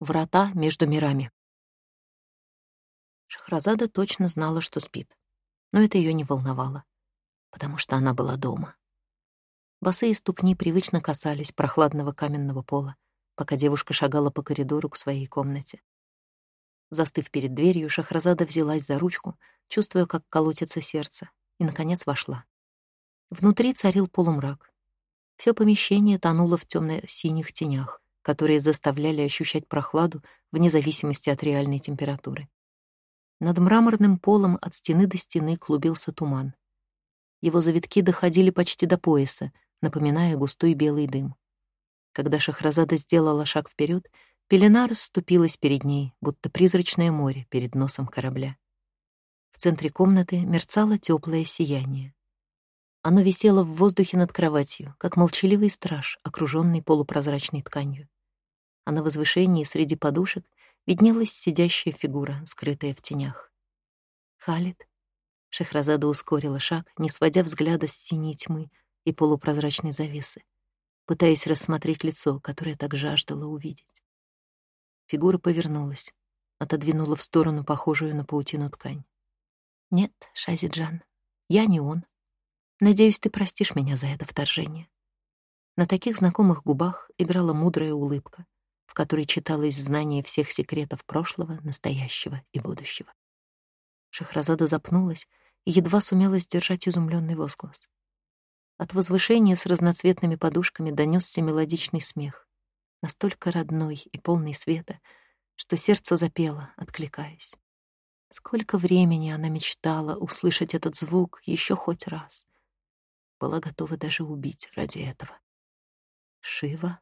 Врата между мирами. Шахразада точно знала, что спит. Но это ее не волновало, потому что она была дома. Босые ступни привычно касались прохладного каменного пола, пока девушка шагала по коридору к своей комнате. Застыв перед дверью, Шахразада взялась за ручку, чувствуя, как колотится сердце, и, наконец, вошла. Внутри царил полумрак. Все помещение тонуло в темно-синих тенях, которые заставляли ощущать прохладу вне зависимости от реальной температуры. Над мраморным полом от стены до стены клубился туман. Его завитки доходили почти до пояса, напоминая густой белый дым. Когда Шахразада сделала шаг вперед, пелена расступилась перед ней, будто призрачное море перед носом корабля. В центре комнаты мерцало теплое сияние. Оно висело в воздухе над кроватью, как молчаливый страж, окруженный полупрозрачной тканью а на возвышении среди подушек виднелась сидящая фигура, скрытая в тенях. «Халид?» Шахразада ускорила шаг, не сводя взгляда с синей тьмы и полупрозрачной завесы, пытаясь рассмотреть лицо, которое так жаждала увидеть. Фигура повернулась, отодвинула в сторону похожую на паутину ткань. «Нет, Шазиджан, я не он. Надеюсь, ты простишь меня за это вторжение». На таких знакомых губах играла мудрая улыбка, в которой читалось знание всех секретов прошлого, настоящего и будущего. Шахразада запнулась и едва сумела сдержать изумленный возглас. От возвышения с разноцветными подушками донесся мелодичный смех, настолько родной и полный света, что сердце запело, откликаясь. Сколько времени она мечтала услышать этот звук еще хоть раз. Была готова даже убить ради этого. Шива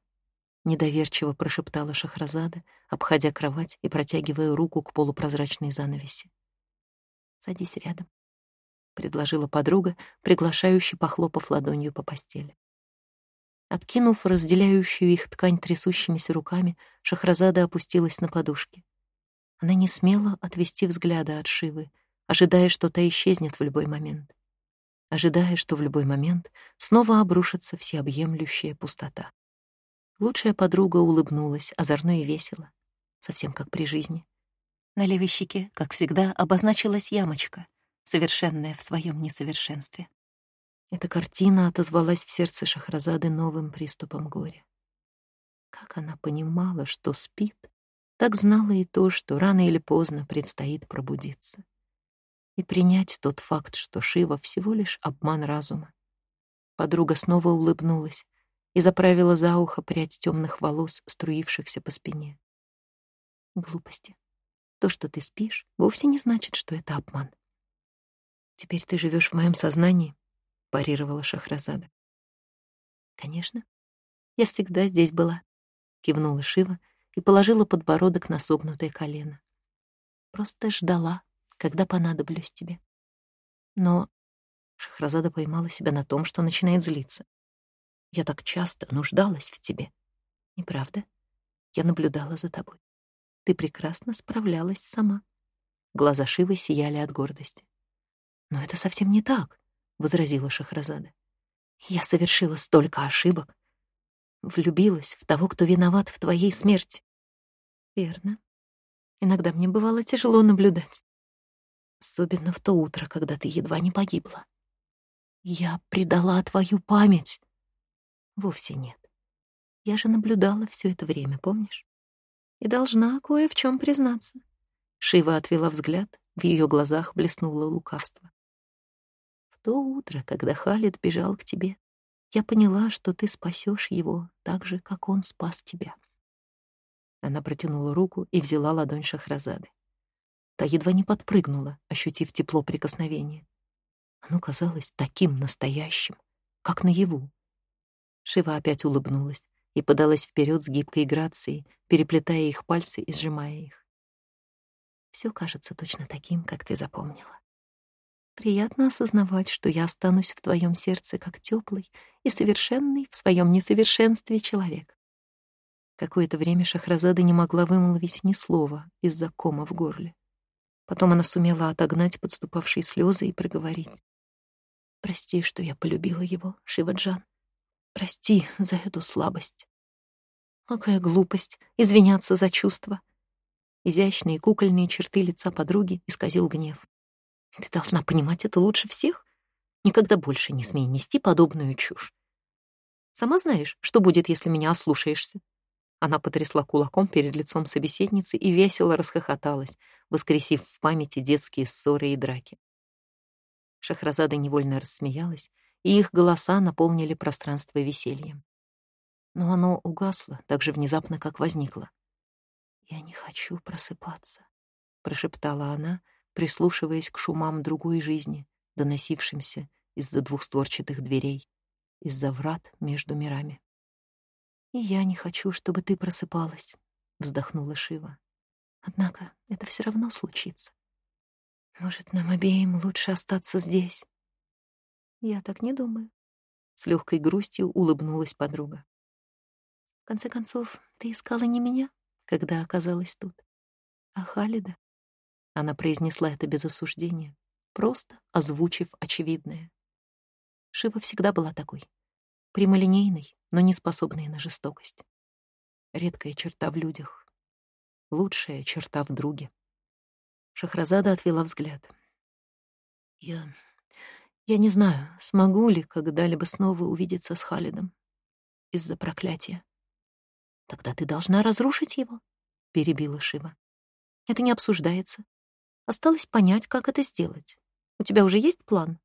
недоверчиво прошептала Шахразада, обходя кровать и протягивая руку к полупрозрачной занавеси. «Садись рядом», — предложила подруга, приглашающий похлопав ладонью по постели. Откинув разделяющую их ткань трясущимися руками, Шахразада опустилась на подушки. Она не смела отвести взгляда от Шивы, ожидая, что та исчезнет в любой момент, ожидая, что в любой момент снова обрушится всеобъемлющая пустота. Лучшая подруга улыбнулась, озорно и весело, совсем как при жизни. На левой щеке, как всегда, обозначилась ямочка, совершенная в своем несовершенстве. Эта картина отозвалась в сердце Шахразады новым приступом горя. Как она понимала, что спит, так знала и то, что рано или поздно предстоит пробудиться. И принять тот факт, что Шива всего лишь обман разума. Подруга снова улыбнулась, и заправила за ухо прядь темных волос, струившихся по спине. Глупости. То, что ты спишь, вовсе не значит, что это обман. Теперь ты живешь в моем сознании, парировала Шахразада. Конечно. Я всегда здесь была, кивнула Шива и положила подбородок на согнутое колено. Просто ждала, когда понадоблюсь тебе. Но Шахразада поймала себя на том, что начинает злиться. Я так часто нуждалась в тебе. Неправда? Я наблюдала за тобой. Ты прекрасно справлялась сама. Глаза Шивы сияли от гордости. «Но это совсем не так», — возразила Шахразада. «Я совершила столько ошибок. Влюбилась в того, кто виноват в твоей смерти». «Верно. Иногда мне бывало тяжело наблюдать. Особенно в то утро, когда ты едва не погибла. Я предала твою память. Вовсе нет. Я же наблюдала все это время, помнишь? И должна кое в чем признаться. Шива отвела взгляд, в ее глазах блеснуло лукавство. В то утро, когда Халид бежал к тебе, я поняла, что ты спасешь его так же, как он спас тебя. Она протянула руку и взяла ладонь Шахразады. Та едва не подпрыгнула, ощутив тепло прикосновения. Оно казалось таким настоящим, как наяву. Шива опять улыбнулась и подалась вперед с гибкой грацией, переплетая их пальцы и сжимая их. Все кажется точно таким, как ты запомнила. Приятно осознавать, что я останусь в твоем сердце как теплый и совершенный в своем несовершенстве человек. Какое-то время Шахразада не могла вымолвить ни слова из-за кома в горле. Потом она сумела отогнать подступавшие слезы и проговорить. «Прости, что я полюбила его, Шиваджан. Прости за эту слабость. Какая глупость извиняться за чувства. Изящные кукольные черты лица подруги исказил гнев. Ты должна понимать это лучше всех. Никогда больше не смей нести подобную чушь. Сама знаешь, что будет, если меня ослушаешься. Она потрясла кулаком перед лицом собеседницы и весело расхохоталась, воскресив в памяти детские ссоры и драки. Шахразада невольно рассмеялась, и их голоса наполнили пространство весельем. Но оно угасло так же внезапно, как возникло. «Я не хочу просыпаться», — прошептала она, прислушиваясь к шумам другой жизни, доносившимся из-за двухстворчатых дверей, из-за врат между мирами. «И я не хочу, чтобы ты просыпалась», — вздохнула Шива. «Однако это все равно случится. Может, нам обеим лучше остаться здесь?» «Я так не думаю», — с легкой грустью улыбнулась подруга. «В конце концов, ты искала не меня, когда оказалась тут, а Халида». Она произнесла это без осуждения, просто озвучив очевидное. Шива всегда была такой, прямолинейной, но не способные на жестокость. Редкая черта в людях. Лучшая черта в друге. Шахразада отвела взгляд. Я... Я не знаю, смогу ли когда-либо снова увидеться с Халидом из-за проклятия. Тогда ты должна разрушить его, — перебила Шива. Это не обсуждается. Осталось понять, как это сделать. У тебя уже есть план?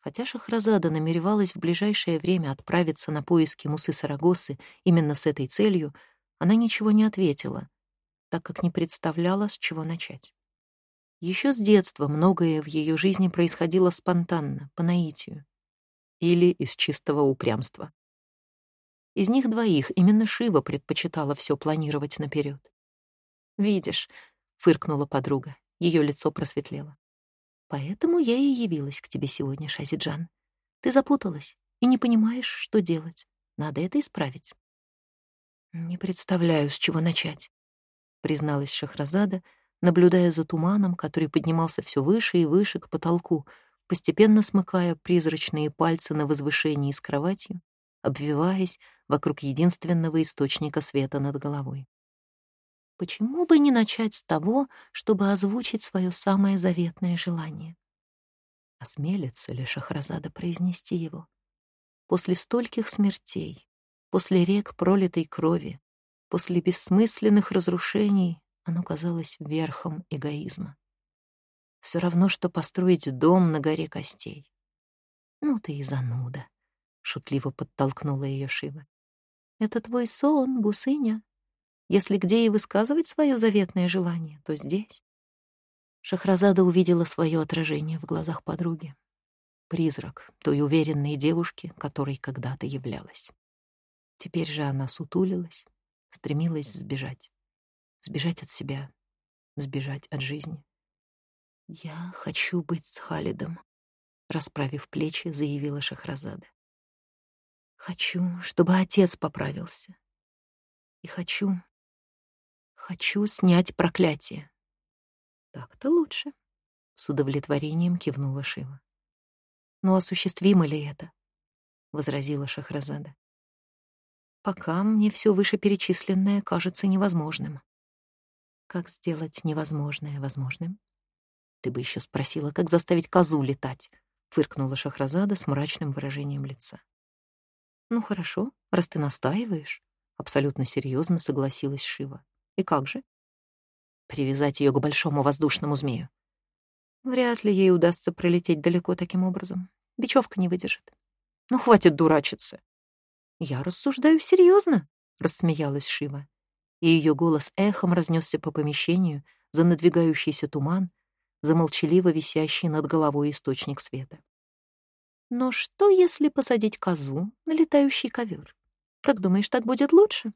Хотя Шахразада намеревалась в ближайшее время отправиться на поиски Мусы Сарагосы именно с этой целью, она ничего не ответила, так как не представляла, с чего начать. Еще с детства многое в ее жизни происходило спонтанно, по наитию. Или из чистого упрямства. Из них двоих именно Шива предпочитала все планировать наперед. «Видишь», — фыркнула подруга, ее лицо просветлело. Поэтому я и явилась к тебе сегодня, Шазиджан. Ты запуталась и не понимаешь, что делать. Надо это исправить. Не представляю, с чего начать, призналась Шахразада, наблюдая за туманом, который поднимался все выше и выше к потолку, постепенно смыкая призрачные пальцы на возвышении с кроватью, обвиваясь вокруг единственного источника света над головой. Почему бы не начать с того, чтобы озвучить свое самое заветное желание? Осмелится ли Шахразада произнести его? После стольких смертей, после рек пролитой крови, после бессмысленных разрушений оно казалось верхом эгоизма. Все равно, что построить дом на горе костей. «Ну ты и зануда», — шутливо подтолкнула ее Шива. «Это твой сон, гусыня. Если где и высказывать свое заветное желание, то здесь. Шахразада увидела свое отражение в глазах подруги. Призрак той уверенной девушки, которой когда-то являлась. Теперь же она сутулилась, стремилась сбежать. Сбежать от себя, сбежать от жизни. «Я хочу быть с Халидом», — расправив плечи, заявила Шахразада. «Хочу, чтобы отец поправился. И хочу, Хочу снять проклятие. Так-то лучше, с удовлетворением кивнула Шива. Но осуществимо ли это? возразила Шахразада. Пока мне все вышеперечисленное кажется невозможным. Как сделать невозможное возможным? Ты бы еще спросила, как заставить козу летать, фыркнула Шахразада с мрачным выражением лица. Ну хорошо, раз ты настаиваешь, абсолютно серьезно согласилась Шива. И как же? Привязать ее к большому воздушному змею. Вряд ли ей удастся пролететь далеко таким образом. Бечевка не выдержит. Ну, хватит дурачиться. Я рассуждаю серьезно, рассмеялась Шива. И ее голос эхом разнесся по помещению за надвигающийся туман, за молчаливо висящий над головой источник света. Но что, если посадить козу на летающий ковер? Как думаешь, так будет лучше?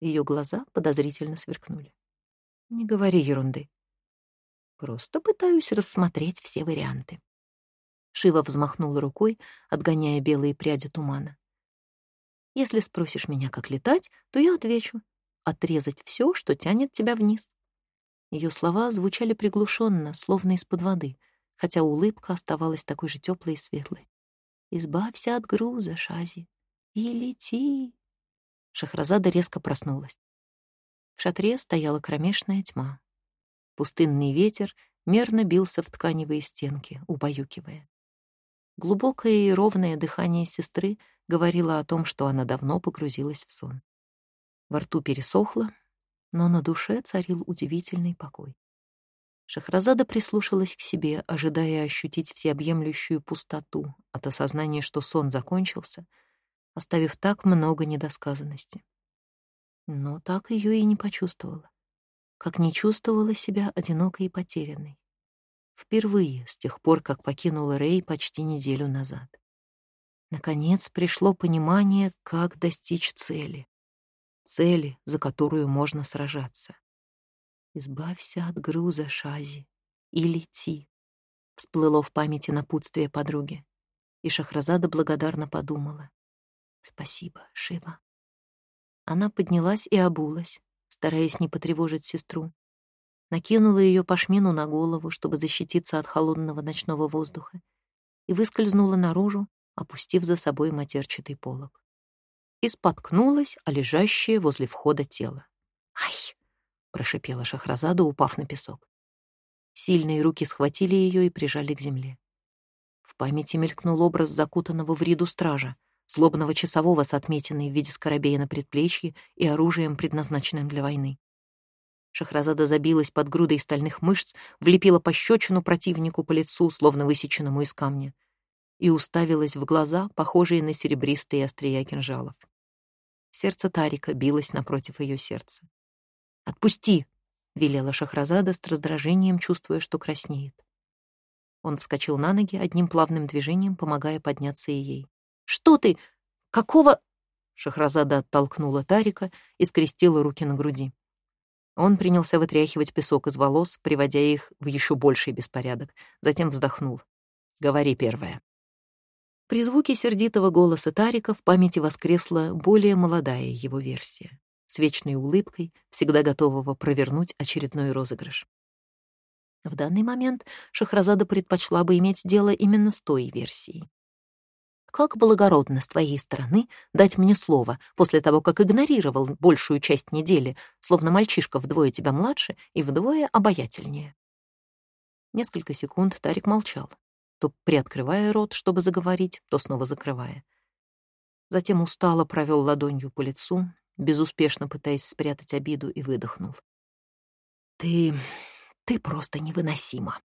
Ее глаза подозрительно сверкнули. «Не говори ерунды. Просто пытаюсь рассмотреть все варианты». Шива взмахнула рукой, отгоняя белые пряди тумана. «Если спросишь меня, как летать, то я отвечу. Отрезать все, что тянет тебя вниз». Ее слова звучали приглушенно, словно из-под воды, хотя улыбка оставалась такой же теплой и светлой. «Избавься от груза, Шази, и лети, Шахразада резко проснулась. В шатре стояла кромешная тьма. Пустынный ветер мерно бился в тканевые стенки, убаюкивая. Глубокое и ровное дыхание сестры говорило о том, что она давно погрузилась в сон. Во рту пересохло, но на душе царил удивительный покой. Шахразада прислушалась к себе, ожидая ощутить всеобъемлющую пустоту от осознания, что сон закончился, оставив так много недосказанности. Но так ее и не почувствовала, как не чувствовала себя одинокой и потерянной. Впервые с тех пор, как покинула Рэй почти неделю назад. Наконец пришло понимание, как достичь цели. Цели, за которую можно сражаться. «Избавься от груза, Шази, и лети», — всплыло в памяти напутствие подруги. И Шахразада благодарно подумала. «Спасибо, Шива». Она поднялась и обулась, стараясь не потревожить сестру. Накинула ее пашмину на голову, чтобы защититься от холодного ночного воздуха, и выскользнула наружу, опустив за собой матерчатый полог. И споткнулась о лежащее возле входа тело. «Ай!» прошипела Шахразада, упав на песок. Сильные руки схватили ее и прижали к земле. В памяти мелькнул образ закутанного в риду стража, злобного часового с отметиной в виде скоробея на предплечье и оружием, предназначенным для войны. Шахразада забилась под грудой стальных мышц, влепила пощечину противнику по лицу, словно высеченному из камня, и уставилась в глаза, похожие на серебристые острия кинжалов. Сердце Тарика билось напротив ее сердца. «Отпусти!» — велела Шахразада с раздражением, чувствуя, что краснеет. Он вскочил на ноги одним плавным движением, помогая подняться и ей. «Что ты? Какого...» Шахразада оттолкнула Тарика и скрестила руки на груди. Он принялся вытряхивать песок из волос, приводя их в еще больший беспорядок, затем вздохнул. «Говори первое». При звуке сердитого голоса Тарика в памяти воскресла более молодая его версия с вечной улыбкой, всегда готового провернуть очередной розыгрыш. В данный момент Шахразада предпочла бы иметь дело именно с той версией. Как благородно с твоей стороны дать мне слово после того, как игнорировал большую часть недели, словно мальчишка вдвое тебя младше и вдвое обаятельнее. Несколько секунд Тарик молчал, то приоткрывая рот, чтобы заговорить, то снова закрывая. Затем устало провел ладонью по лицу, безуспешно пытаясь спрятать обиду, и выдохнул. «Ты... ты просто невыносима».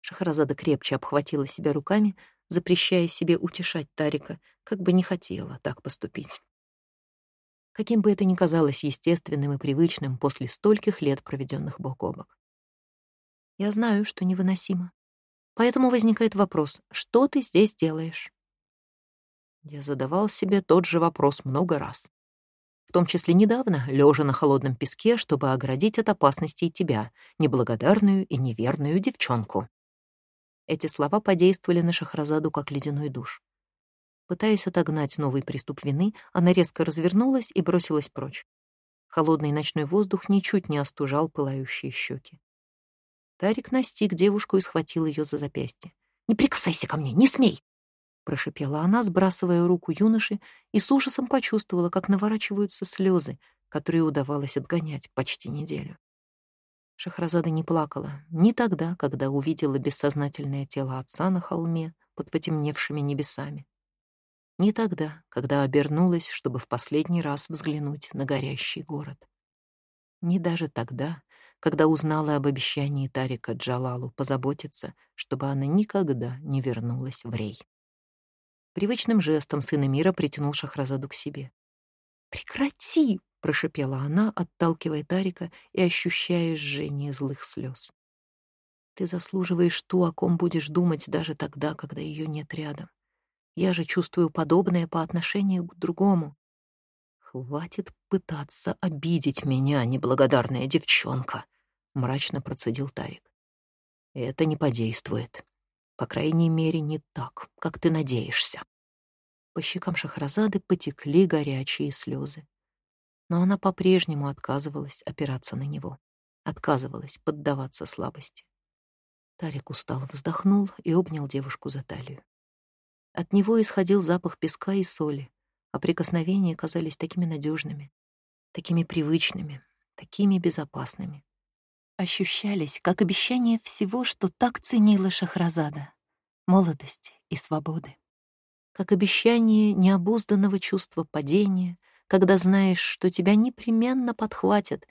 Шахразада крепче обхватила себя руками, запрещая себе утешать Тарика, как бы не хотела так поступить. Каким бы это ни казалось естественным и привычным после стольких лет, проведенных бок о бок. Я знаю, что невыносимо. Поэтому возникает вопрос, что ты здесь делаешь? Я задавал себе тот же вопрос много раз в том числе недавно, лежа на холодном песке, чтобы оградить от опасностей тебя, неблагодарную и неверную девчонку. Эти слова подействовали на Шахразаду как ледяной душ. Пытаясь отогнать новый приступ вины, она резко развернулась и бросилась прочь. Холодный ночной воздух ничуть не остужал пылающие щеки. Тарик настиг девушку и схватил ее за запястье. «Не прикасайся ко мне, не смей!» прошипела она, сбрасывая руку юноши, и с ужасом почувствовала, как наворачиваются слезы, которые удавалось отгонять почти неделю. Шахразада не плакала ни тогда, когда увидела бессознательное тело отца на холме под потемневшими небесами, ни тогда, когда обернулась, чтобы в последний раз взглянуть на горящий город. Ни даже тогда, когда узнала об обещании Тарика Джалалу позаботиться, чтобы она никогда не вернулась в Рей. Привычным жестом сын мира притянул Шахразаду к себе. «Прекрати!» — прошипела она, отталкивая Тарика и ощущая жжение злых слез. «Ты заслуживаешь ту, о ком будешь думать даже тогда, когда ее нет рядом. Я же чувствую подобное по отношению к другому. Хватит пытаться обидеть меня, неблагодарная девчонка!» — мрачно процедил Тарик. «Это не подействует. По крайней мере, не так, как ты надеешься. По щекам Шахразады потекли горячие слезы. Но она по-прежнему отказывалась опираться на него, отказывалась поддаваться слабости. Тарик устало вздохнул и обнял девушку за талию. От него исходил запах песка и соли, а прикосновения казались такими надежными, такими привычными, такими безопасными. Ощущались, как обещание всего, что так ценила Шахразада — молодости и свободы. Как обещание необузданного чувства падения, когда знаешь, что тебя непременно подхватят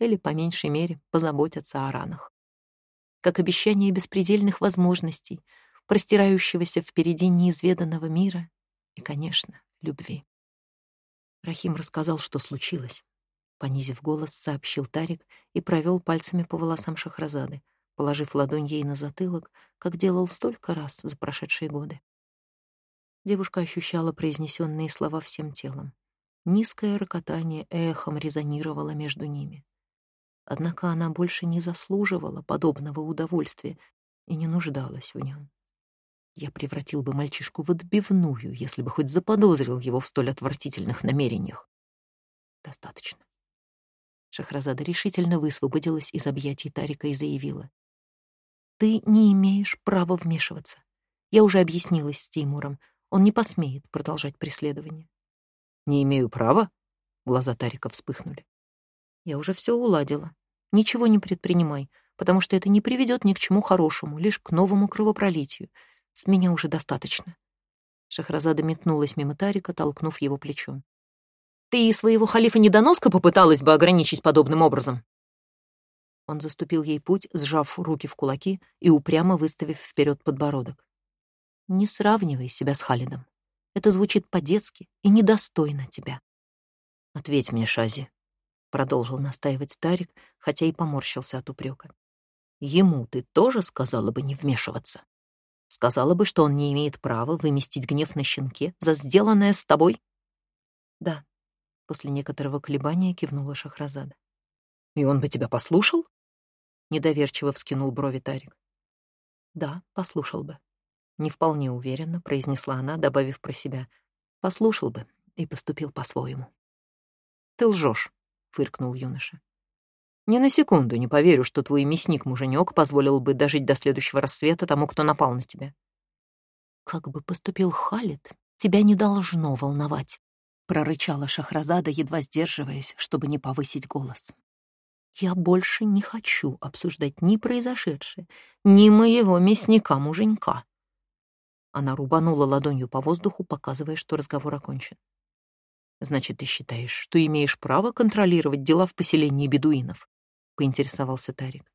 или, по меньшей мере, позаботятся о ранах. Как обещание беспредельных возможностей, простирающегося впереди неизведанного мира и, конечно, любви. Рахим рассказал, что случилось. Понизив голос, сообщил Тарик и провел пальцами по волосам Шахразады, положив ладонь ей на затылок, как делал столько раз за прошедшие годы. Девушка ощущала произнесенные слова всем телом. Низкое рокотание эхом резонировало между ними. Однако она больше не заслуживала подобного удовольствия и не нуждалась в нем. Я превратил бы мальчишку в отбивную, если бы хоть заподозрил его в столь отвратительных намерениях. Достаточно. Шахразада решительно высвободилась из объятий Тарика и заявила. «Ты не имеешь права вмешиваться. Я уже объяснилась с Теймуром. Он не посмеет продолжать преследование». «Не имею права?» Глаза Тарика вспыхнули. «Я уже все уладила. Ничего не предпринимай, потому что это не приведет ни к чему хорошему, лишь к новому кровопролитию. С меня уже достаточно». Шахразада метнулась мимо Тарика, толкнув его плечом. «Ты и своего халифа недоноска попыталась бы ограничить подобным образом?» Он заступил ей путь, сжав руки в кулаки и упрямо выставив вперед подбородок. «Не сравнивай себя с Халидом. Это звучит по-детски и недостойно тебя». «Ответь мне, Шази», — продолжил настаивать старик, хотя и поморщился от упрека. «Ему ты тоже сказала бы не вмешиваться?» Сказала бы, что он не имеет права выместить гнев на щенке за сделанное с тобой? Да. После некоторого колебания кивнула Шахразада. И он бы тебя послушал? Недоверчиво вскинул брови Тарик. Да, послушал бы. Не вполне уверенно произнесла она, добавив про себя. Послушал бы и поступил по-своему. Ты лжешь, фыркнул юноша. Ни на секунду не поверю, что твой мясник-муженек позволил бы дожить до следующего рассвета тому, кто напал на тебя. Как бы поступил Халид, тебя не должно волновать, прорычала Шахразада, едва сдерживаясь, чтобы не повысить голос. Я больше не хочу обсуждать ни произошедшее, ни моего мясника-муженька. Она рубанула ладонью по воздуху, показывая, что разговор окончен. Значит, ты считаешь, что имеешь право контролировать дела в поселении бедуинов? поинтересовался Тарик.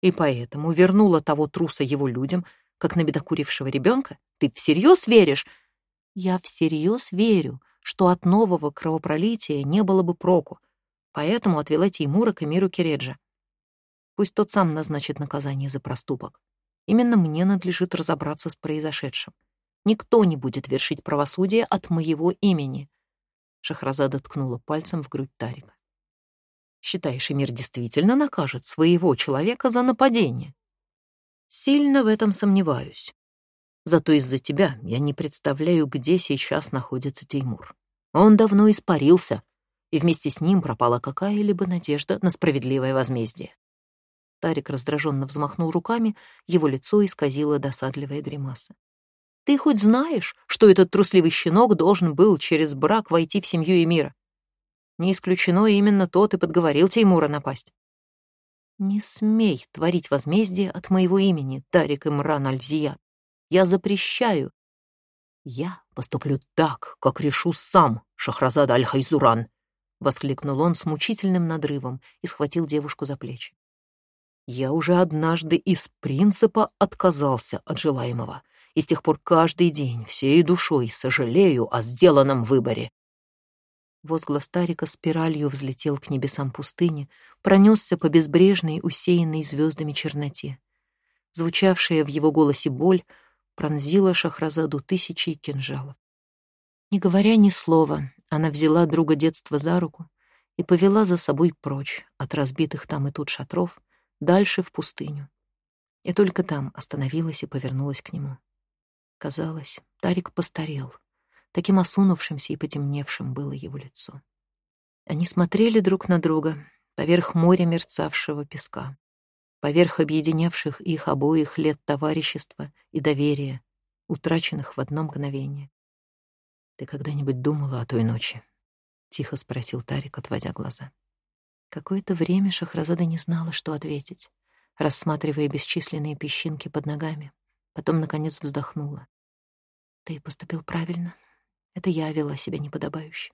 И поэтому вернула того труса его людям, как набедокурившего ребенка? Ты всерьез веришь? Я всерьез верю, что от нового кровопролития не было бы проку, поэтому отвела Теймура к эмиру Кереджа. Пусть тот сам назначит наказание за проступок. Именно мне надлежит разобраться с произошедшим. Никто не будет вершить правосудие от моего имени. Шахразада ткнула пальцем в грудь Тарика. Считаешь, Эмир действительно накажет своего человека за нападение? Сильно в этом сомневаюсь. Зато из-за тебя я не представляю, где сейчас находится Теймур. Он давно испарился, и вместе с ним пропала какая-либо надежда на справедливое возмездие. Тарик раздраженно взмахнул руками, его лицо исказило досадливая гримаса. «Ты хоть знаешь, что этот трусливый щенок должен был через брак войти в семью Эмира? Не исключено, именно тот и подговорил Теймура напасть. «Не смей творить возмездие от моего имени, Тарик Имран Альзия. Я запрещаю. Я поступлю так, как решу сам, Шахразад Аль-Хайзуран!» — воскликнул он с мучительным надрывом и схватил девушку за плечи. «Я уже однажды из принципа отказался от желаемого, и с тех пор каждый день всей душой сожалею о сделанном выборе. Возглас Тарика спиралью взлетел к небесам пустыни, пронесся по безбрежной, усеянной звездами черноте. Звучавшая в его голосе боль пронзила Шахразаду тысячи кинжалов. Не говоря ни слова, она взяла друга детства за руку и повела за собой прочь от разбитых там и тут шатров, дальше в пустыню. И только там остановилась и повернулась к нему. Казалось, Тарик постарел — Таким осунувшимся и потемневшим было его лицо. Они смотрели друг на друга поверх моря мерцавшего песка, поверх объединявших их обоих лет товарищества и доверия, утраченных в одно мгновение. «Ты когда-нибудь думала о той ночи?» — тихо спросил Тарик, отводя глаза. Какое-то время Шахразада не знала, что ответить, рассматривая бесчисленные песчинки под ногами. Потом, наконец, вздохнула. «Ты поступил правильно. Это я вела себя неподобающе.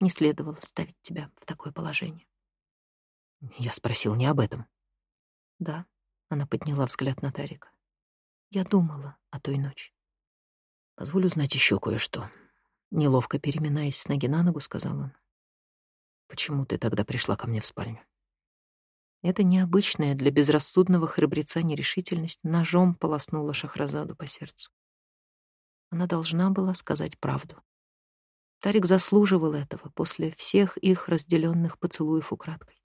Не следовало ставить тебя в такое положение». Я спросил не об этом. «Да», — она подняла взгляд на Тарика. «Я думала о той ночи». «Позволю знать еще кое-что». Неловко переминаясь с ноги на ногу, сказал он. «Почему ты тогда пришла ко мне в спальню?» Эта необычная для безрассудного храбреца нерешительность ножом полоснула Шахразаду по сердцу. Она должна была сказать правду. Тарик заслуживал этого после всех их разделенных поцелуев украдкой,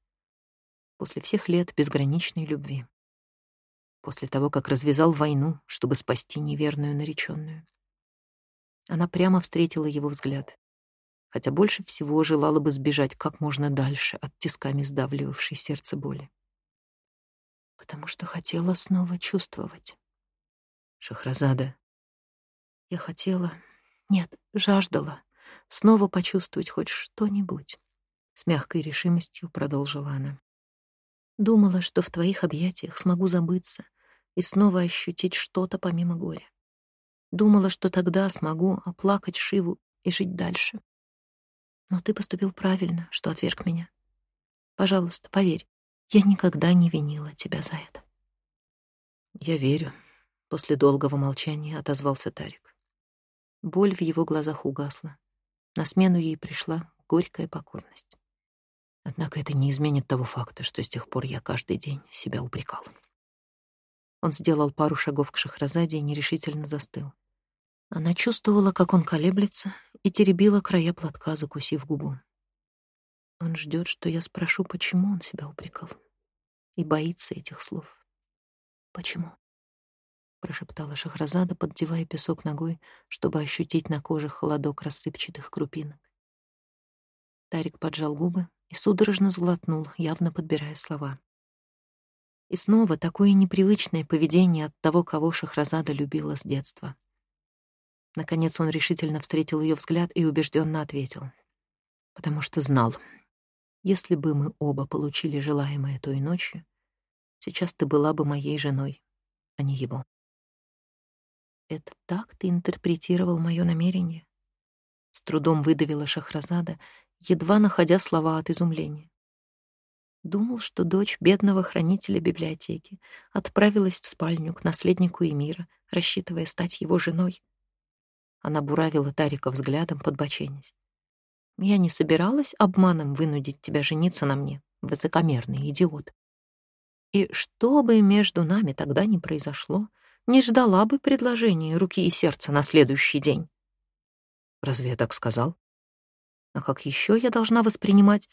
после всех лет безграничной любви, после того, как развязал войну, чтобы спасти неверную нареченную. Она прямо встретила его взгляд, хотя больше всего желала бы сбежать как можно дальше от тисками сдавливавшей сердце боли. Потому что хотела снова чувствовать. Шахразада. Я хотела, нет, жаждала снова почувствовать хоть что-нибудь. С мягкой решимостью продолжила она. Думала, что в твоих объятиях смогу забыться и снова ощутить что-то помимо горя. Думала, что тогда смогу оплакать Шиву и жить дальше. Но ты поступил правильно, что отверг меня. Пожалуйста, поверь, я никогда не винила тебя за это. Я верю. После долгого молчания отозвался Тарик. Боль в его глазах угасла. На смену ей пришла горькая покорность. Однако это не изменит того факта, что с тех пор я каждый день себя упрекал. Он сделал пару шагов к Шахразаде и нерешительно застыл. Она чувствовала, как он колеблется, и теребила края платка, закусив губу. Он ждет, что я спрошу, почему он себя упрекал. И боится этих слов. «Почему?» — прошептала Шахразада, поддевая песок ногой, чтобы ощутить на коже холодок рассыпчатых крупинок. Тарик поджал губы и судорожно сглотнул, явно подбирая слова. И снова такое непривычное поведение от того, кого Шахразада любила с детства. Наконец он решительно встретил ее взгляд и убежденно ответил. «Потому что знал, если бы мы оба получили желаемое той ночью, сейчас ты была бы моей женой, а не его». «Это так ты интерпретировал мое намерение?» С трудом выдавила Шахразада, едва находя слова от изумления. Думал, что дочь бедного хранителя библиотеки отправилась в спальню к наследнику Эмира, рассчитывая стать его женой. Она буравила Тарика взглядом, подбоченясь. «Я не собиралась обманом вынудить тебя жениться на мне, высокомерный идиот. И что бы между нами тогда ни произошло, не ждала бы предложения руки и сердца на следующий день». «Разве я так сказал?» «А как еще я должна воспринимать...»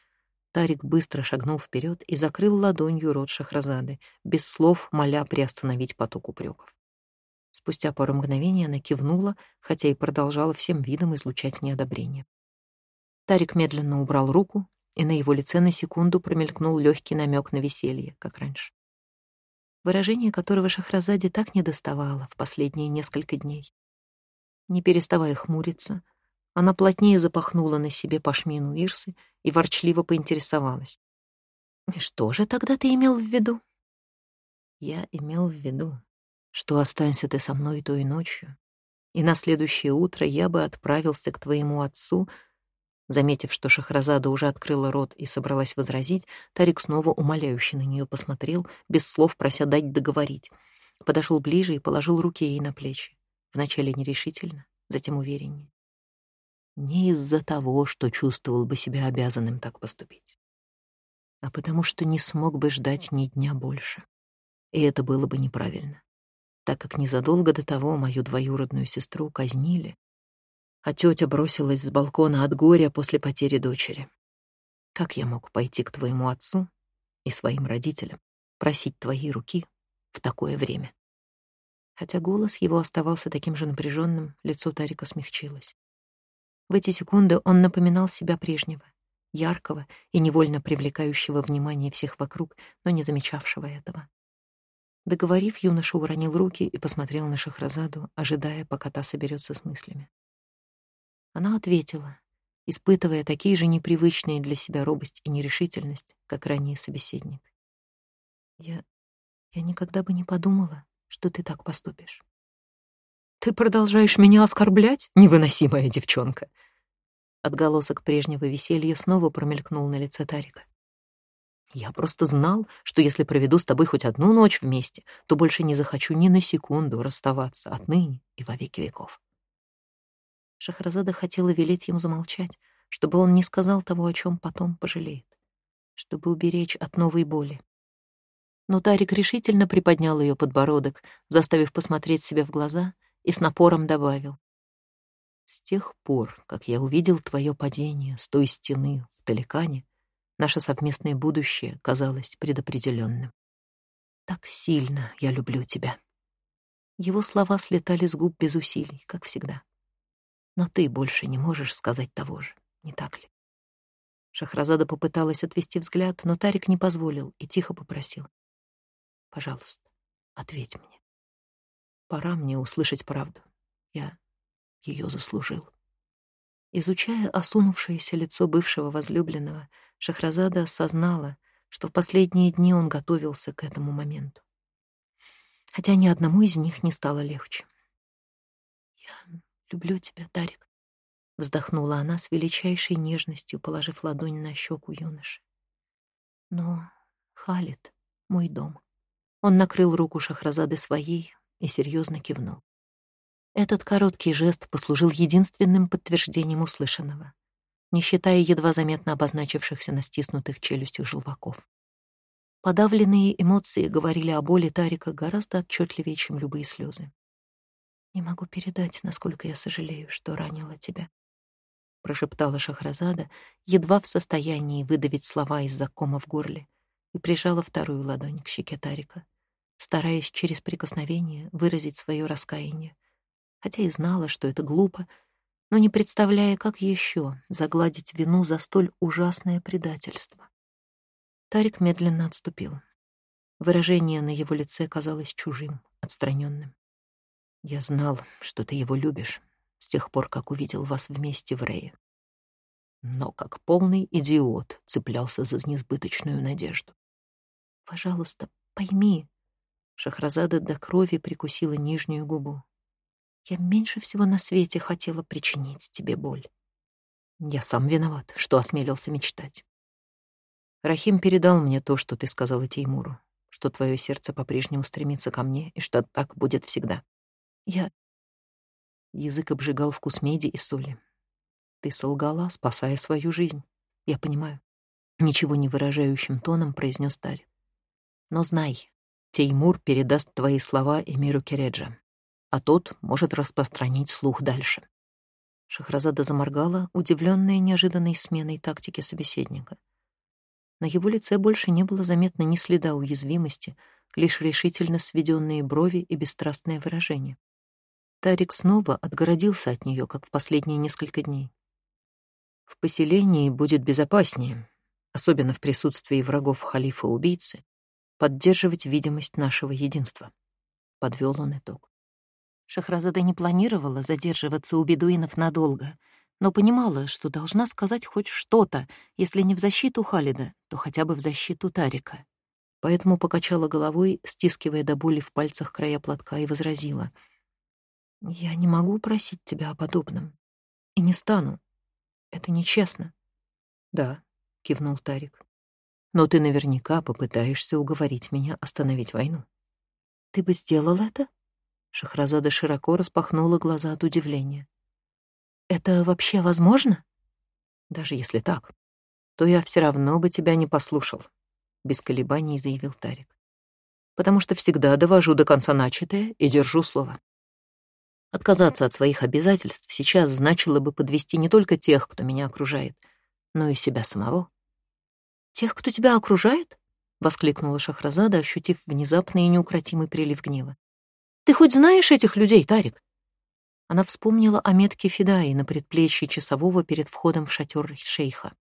Тарик быстро шагнул вперед и закрыл ладонью рот Шахразады, без слов моля приостановить поток упреков. Спустя пару мгновений она кивнула, хотя и продолжала всем видом излучать неодобрение. Тарик медленно убрал руку, и на его лице на секунду промелькнул легкий намек на веселье, как раньше. Выражение которого Шахразаде так не доставало в последние несколько дней. Не переставая хмуриться, она плотнее запахнула на себе пашмину Ирсы и ворчливо поинтересовалась. «И что же тогда ты имел в виду?» «Я имел в виду, что останься ты со мной той ночью, и на следующее утро я бы отправился к твоему отцу. Заметив, что Шахразада уже открыла рот и собралась возразить, Тарик снова умоляюще на нее посмотрел, без слов прося дать договорить. Подошел ближе и положил руки ей на плечи. Вначале нерешительно, затем увереннее. Не из-за того, что чувствовал бы себя обязанным так поступить, а потому что не смог бы ждать ни дня больше. И это было бы неправильно так как незадолго до того мою двоюродную сестру казнили, а тетя бросилась с балкона от горя после потери дочери. Как я мог пойти к твоему отцу и своим родителям, просить твоей руки в такое время? Хотя голос его оставался таким же напряженным, лицо Тарика смягчилось. В эти секунды он напоминал себя прежнего, яркого и невольно привлекающего внимание всех вокруг, но не замечавшего этого. Договорив, юноша уронил руки и посмотрел на Шахразаду, ожидая, пока та соберется с мыслями. Она ответила, испытывая такие же непривычные для себя робость и нерешительность, как ранее собеседник. «Я... я никогда бы не подумала, что ты так поступишь». «Ты продолжаешь меня оскорблять, невыносимая девчонка?» Отголосок прежнего веселья снова промелькнул на лице Тарика. «Я просто знал, что если проведу с тобой хоть одну ночь вместе, то больше не захочу ни на секунду расставаться отныне и во веки веков». Шахразада хотела велеть ему замолчать, чтобы он не сказал того, о чем потом пожалеет, чтобы уберечь от новой боли. Но Тарик решительно приподнял ее подбородок, заставив посмотреть себе в глаза, и с напором добавил. «С тех пор, как я увидел твое падение с той стены в Таликане, наше совместное будущее казалось предопределенным. Так сильно я люблю тебя». Его слова слетали с губ без усилий, как всегда. Но ты больше не можешь сказать того же, не так ли? Шахразада попыталась отвести взгляд, но Тарик не позволил и тихо попросил. «Пожалуйста, ответь мне. Пора мне услышать правду. Я ее заслужил». Изучая осунувшееся лицо бывшего возлюбленного, Шахразада осознала, что в последние дни он готовился к этому моменту. Хотя ни одному из них не стало легче. «Я люблю тебя, Тарик», — вздохнула она с величайшей нежностью, положив ладонь на щеку юноши. «Но Халит — мой дом». Он накрыл руку Шахразады своей и серьезно кивнул. Этот короткий жест послужил единственным подтверждением услышанного, не считая едва заметно обозначившихся на стиснутых челюстях желваков. Подавленные эмоции говорили о боли Тарика гораздо отчетливее, чем любые слезы. «Не могу передать, насколько я сожалею, что ранила тебя», — прошептала Шахразада, едва в состоянии выдавить слова из-за кома в горле, и прижала вторую ладонь к щеке Тарика, стараясь через прикосновение выразить свое раскаяние, хотя и знала, что это глупо, но не представляя, как еще загладить вину за столь ужасное предательство. Тарик медленно отступил. Выражение на его лице казалось чужим, отстраненным. Я знал, что ты его любишь, с тех пор, как увидел вас вместе в Рее. Но как полный идиот цеплялся за несбыточную надежду. «Пожалуйста, пойми». Шахразада до крови прикусила нижнюю губу. «Я меньше всего на свете хотела причинить тебе боль. Я сам виноват, что осмелился мечтать. Рахим передал мне то, что ты сказала Теймуру, что твое сердце по-прежнему стремится ко мне и что так будет всегда. Я... Язык обжигал вкус меди и соли. Ты солгала, спасая свою жизнь. Я понимаю. Ничего не выражающим тоном произнес Тарь. Но знай, Теймур передаст твои слова эмиру Кереджа, а тот может распространить слух дальше. Шахразада заморгала, удивленная неожиданной сменой тактики собеседника. На его лице больше не было заметно ни следа уязвимости, лишь решительно сведенные брови и бесстрастное выражение. Тарик снова отгородился от нее, как в последние несколько дней. В поселении будет безопаснее, особенно в присутствии врагов халифа-убийцы, поддерживать видимость нашего единства. Подвел он итог. Шахразада не планировала задерживаться у бедуинов надолго, но понимала, что должна сказать хоть что-то, если не в защиту Халида, то хотя бы в защиту Тарика. Поэтому покачала головой, стискивая до боли в пальцах края платка, и возразила — я не могу просить тебя о подобном. И не стану. Это нечестно. Да, кивнул Тарик. Но ты наверняка попытаешься уговорить меня остановить войну. Ты бы сделал это? Шахразада широко распахнула глаза от удивления. Это вообще возможно? Даже если так, то я все равно бы тебя не послушал, без колебаний заявил Тарик. Потому что всегда довожу до конца начатое и держу слово. Отказаться от своих обязательств сейчас значило бы подвести не только тех, кто меня окружает, но и себя самого. «Тех, кто тебя окружает?» — воскликнула Шахразада, ощутив внезапный и неукротимый прилив гнева. «Ты хоть знаешь этих людей, Тарик?» Она вспомнила о метке Фидаи на предплечье часового перед входом в шатер шейха.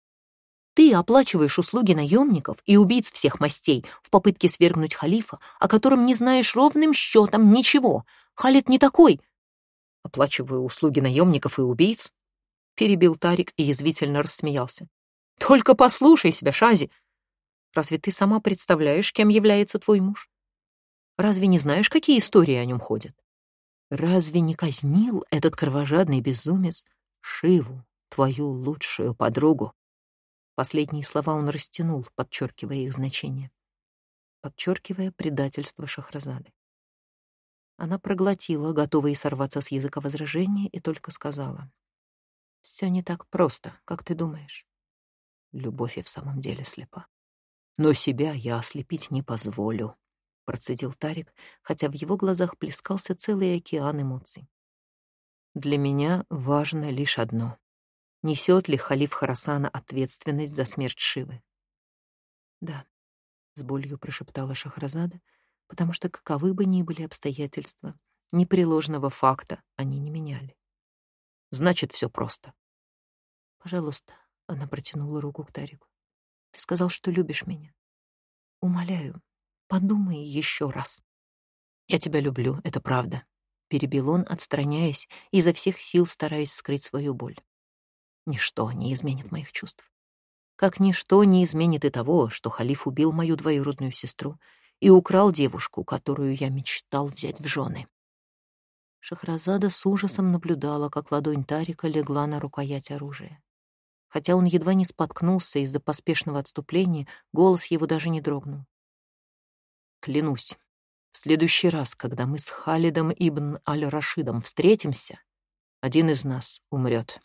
«Ты оплачиваешь услуги наемников и убийц всех мастей в попытке свергнуть халифа, о котором не знаешь ровным счетом ничего. Халид не такой, Оплачиваю услуги наемников и убийц? перебил Тарик и язвительно рассмеялся. Только послушай себя, Шази. Разве ты сама представляешь, кем является твой муж? Разве не знаешь, какие истории о нем ходят? Разве не казнил этот кровожадный безумец Шиву, твою лучшую подругу? Последние слова он растянул, подчеркивая их значение, подчеркивая предательство Шахразады. Она проглотила, готовая сорваться с языка возражения, и только сказала. «Все не так просто, как ты думаешь. Любовь и в самом деле слепа. Но себя я ослепить не позволю», — процедил Тарик, хотя в его глазах плескался целый океан эмоций. «Для меня важно лишь одно. Несет ли халиф Харасана ответственность за смерть Шивы?» «Да», — с болью прошептала Шахразада, — потому что каковы бы ни были обстоятельства, непреложного факта они не меняли. Значит, все просто. Пожалуйста, она протянула руку к Тарику. Ты сказал, что любишь меня. Умоляю, подумай еще раз. Я тебя люблю, это правда, перебил он, отстраняясь, изо всех сил стараясь скрыть свою боль. Ничто не изменит моих чувств. Как ничто не изменит и того, что халиф убил мою двоюродную сестру и украл девушку, которую я мечтал взять в жены. Шахразада с ужасом наблюдала, как ладонь Тарика легла на рукоять оружия. Хотя он едва не споткнулся из-за поспешного отступления, голос его даже не дрогнул. «Клянусь, в следующий раз, когда мы с Халидом ибн Аль-Рашидом встретимся, один из нас умрет.